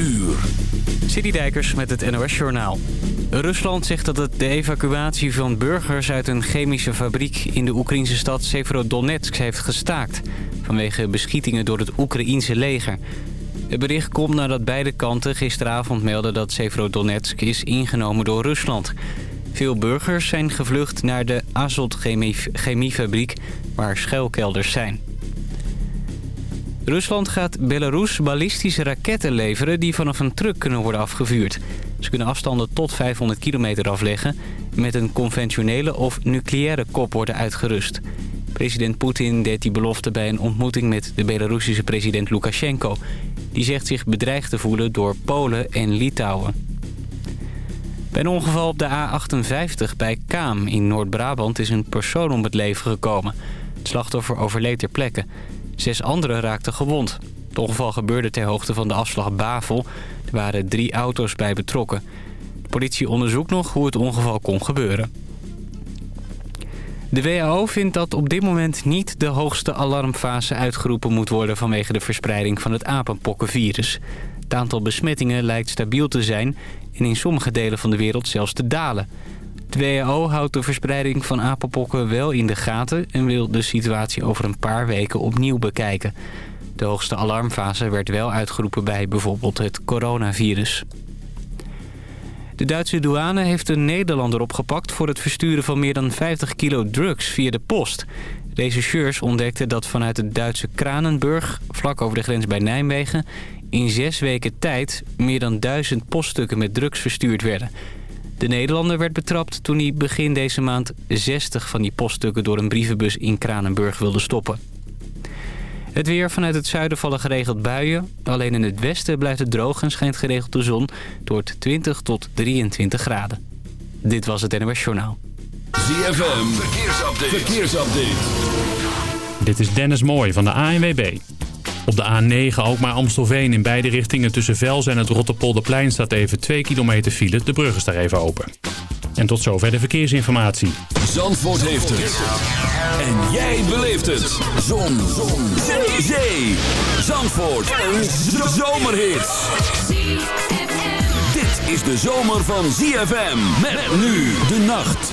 uur. Dijkers met het NOS Journaal. Rusland zegt dat het de evacuatie van burgers uit een chemische fabriek in de Oekraïnse stad Severodonetsk heeft gestaakt. Vanwege beschietingen door het Oekraïense leger. Het bericht komt nadat beide kanten gisteravond melden dat Severodonetsk is ingenomen door Rusland. Veel burgers zijn gevlucht naar de Azot chemiefabriek waar schuilkelders zijn. Rusland gaat Belarus ballistische raketten leveren die vanaf een truck kunnen worden afgevuurd. Ze kunnen afstanden tot 500 kilometer afleggen... met een conventionele of nucleaire kop worden uitgerust. President Poetin deed die belofte bij een ontmoeting met de Belarusische president Lukashenko. Die zegt zich bedreigd te voelen door Polen en Litouwen. Bij een ongeval op de A58 bij Kaam in Noord-Brabant is een persoon om het leven gekomen. Het slachtoffer overleed ter plekke. Zes anderen raakten gewond. Het ongeval gebeurde ter hoogte van de afslag Bavel. Er waren drie auto's bij betrokken. De politie onderzoekt nog hoe het ongeval kon gebeuren. De WHO vindt dat op dit moment niet de hoogste alarmfase uitgeroepen moet worden vanwege de verspreiding van het apenpokkenvirus. Het aantal besmettingen lijkt stabiel te zijn en in sommige delen van de wereld zelfs te dalen. De WHO houdt de verspreiding van apenpokken wel in de gaten... en wil de situatie over een paar weken opnieuw bekijken. De hoogste alarmfase werd wel uitgeroepen bij bijvoorbeeld het coronavirus. De Duitse douane heeft een Nederlander opgepakt... voor het versturen van meer dan 50 kilo drugs via de post. Rechercheurs ontdekten dat vanuit het Duitse Kranenburg... vlak over de grens bij Nijmegen... in zes weken tijd meer dan 1.000 poststukken met drugs verstuurd werden... De Nederlander werd betrapt toen hij begin deze maand 60 van die poststukken door een brievenbus in Kranenburg wilde stoppen. Het weer vanuit het zuiden vallen geregeld buien. Alleen in het westen blijft het droog en schijnt geregeld de zon. door 20 tot 23 graden. Dit was het NWS Journaal. ZFM, verkeersupdate. verkeersupdate. Dit is Dennis Mooij van de ANWB. Op de A9 ook maar Amstelveen in beide richtingen tussen Vels en het Rotterpolderplein staat even 2 kilometer file. De brug is daar even open. En tot zover de verkeersinformatie. Zandvoort heeft het. En jij beleeft het. Zon. Zon. Zee. Zee. Zandvoort. Een zomerhit. Dit is de zomer van ZFM. Met nu de nacht.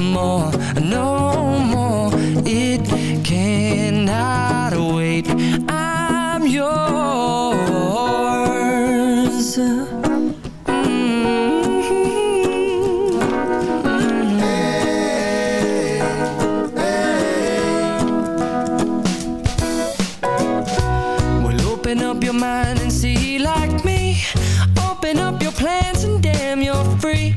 more, no more. It cannot wait. I'm yours. Mm-hmm. Mind and see like me Open up your plans and damn you're free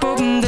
Boom.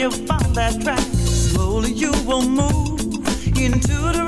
you find that track, slowly you will move into the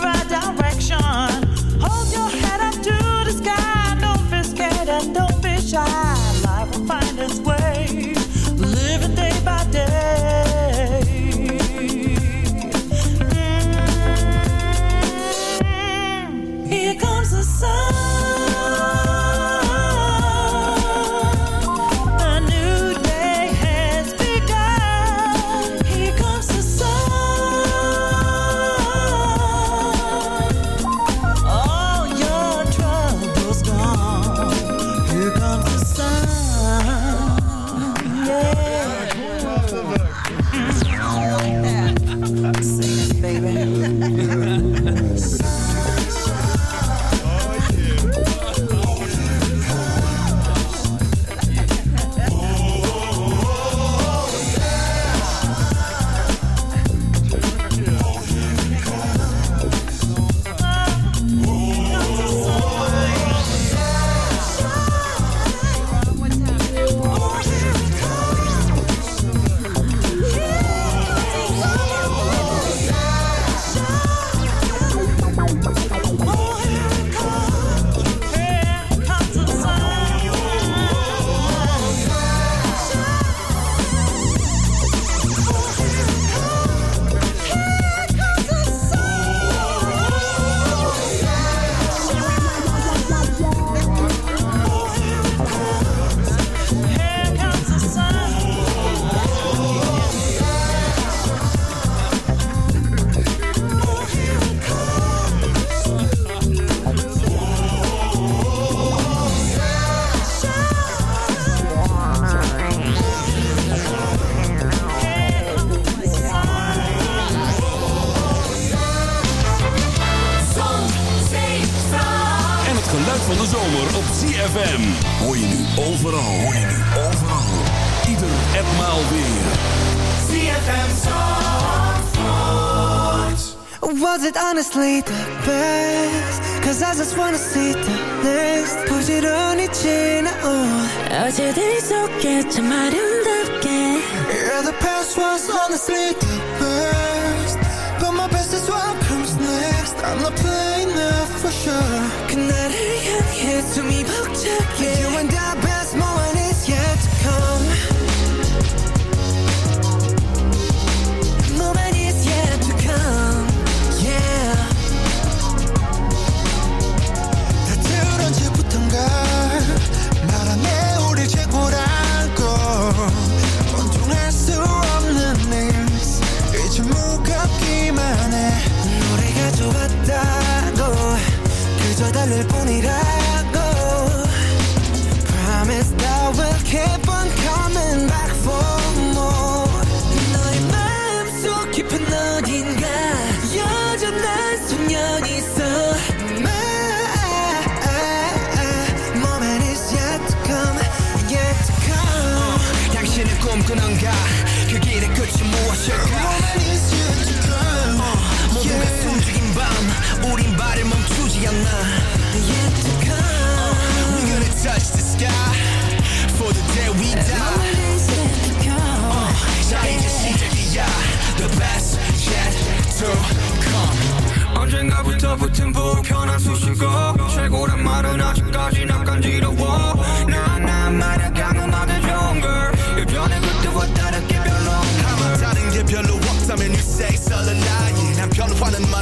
그대 속에 참 아름답게 Yeah, the past was honestly the best But my best is what comes next I'm not playing now for sure 그날을 향해 숨이 벅차게 You and I, baby 않을 뿐이라고 Promise I will keep on coming back for more 너의 마음속 깊은 어딘가 여전한 소년이 있어 꿈꾸는가 그 길의 끝이 무엇일까 Moment is yet to come 모두가 yeah. 숨죽인 밤 우린 발을 멈추지 않나 touch the sky for the day we die. Uh, 자유의시대이야 The best yet to come. 언젠가부터 붙은 불편한 수식어 최고란 말은 아직까지 난 간지러워 나나 말아가면 막아 좋은 걸 예전에 그때와 다르게 별로 다른 게 별로 없다면 you say it's all a lie 난 별로 화는 말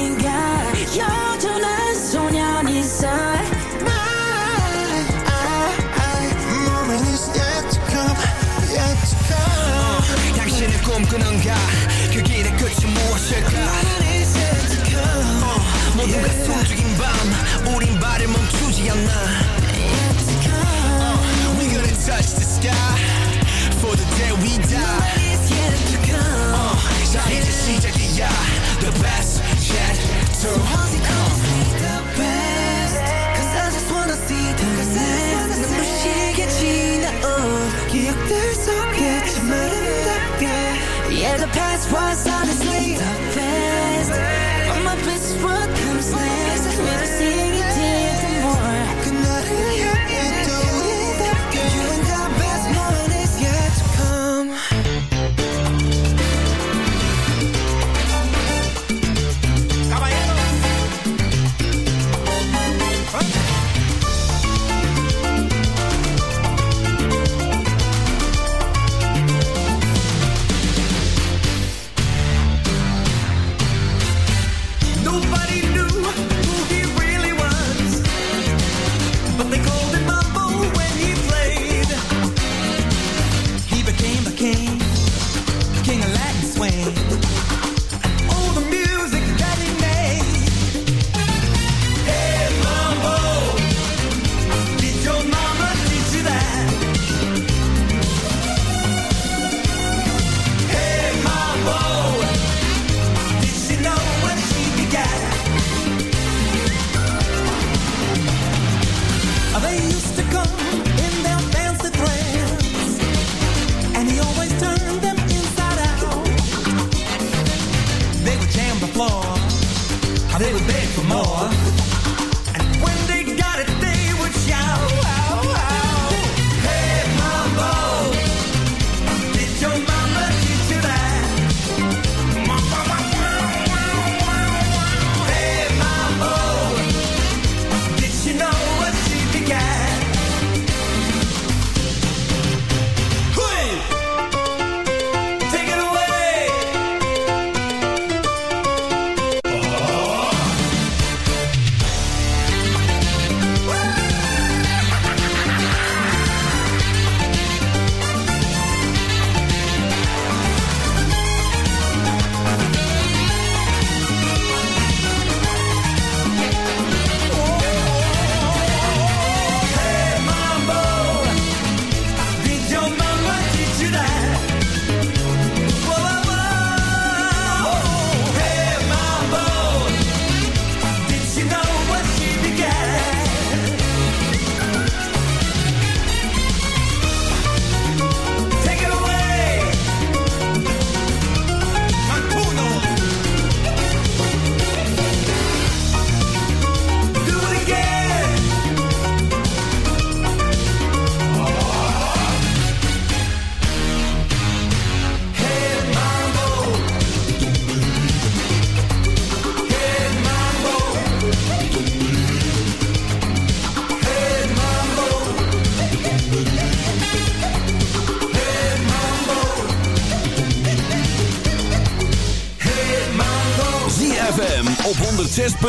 누군가 그 길의 끝이 무엇일까 어, 모두가 숨죽인 밤 우린 발을 멈추지 않아 past was honestly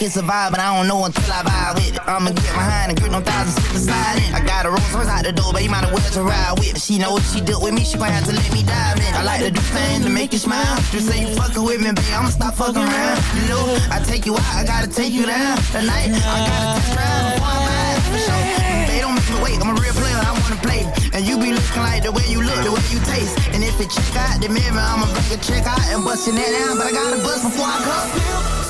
can survive, but I don't know until I vibe with it. I'ma get behind and grip them thighs and slip aside it. I got a rose right out the door, but you might as well to ride with. She know what she dealt with me, she might have to let me dive in. I like to do things to make you smile. Just say you fucking with me, babe, I'ma stop fucking around. You know, I take you out, I gotta take you down. Tonight, I gotta test drive before I'm for sure. They don't make me wait, I'm a real player, I wanna play. And you be looking like the way you look, the way you taste. And if it check out, then maybe I'ma bring a check out and bustin' that down. But I gotta bust before I come.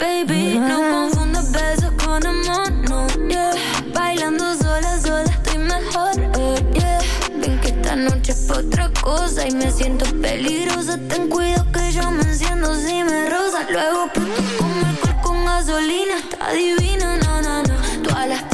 Baby, no ah. confundo besos con amor, no, Bailando sola, sola estoy mejor, eh, yeah. Ven que esta noche es otra cosa y me siento peligrosa. Ten cuidado que yo me enciendo si me rosa. Luego puto con alcohol con gasolina, está no, no no. Tú Todas las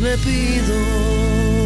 le pido.